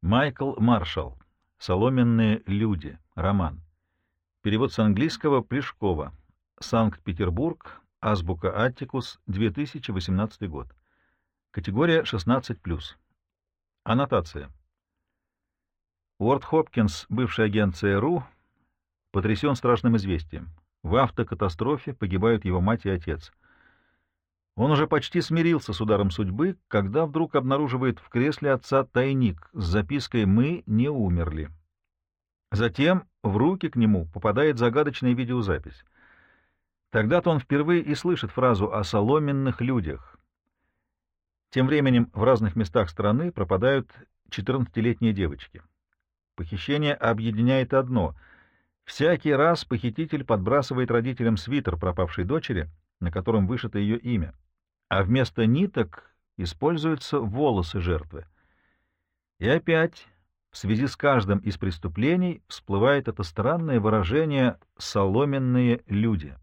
Майкл Маршалл. «Соломенные люди». Роман. Перевод с английского Плешкова. Санкт-Петербург. Азбука Аттикус. 2018 год. Категория 16+. Аннотация. Уорд Хопкинс, бывший агент ЦРУ, потрясен страшным известием. В автокатастрофе погибают его мать и отец. Он уже почти смирился с ударом судьбы, когда вдруг обнаруживает в кресле отца тайник с запиской «Мы не умерли». Затем в руки к нему попадает загадочная видеозапись. Тогда-то он впервые и слышит фразу о соломенных людях. Тем временем в разных местах страны пропадают 14-летние девочки. Похищение объединяет одно — всякий раз похититель подбрасывает родителям свитер пропавшей дочери, на котором вышито ее имя а вместо ниток используются волосы жертвы. И опять, в связи с каждым из преступлений, всплывает это странное выражение «соломенные люди».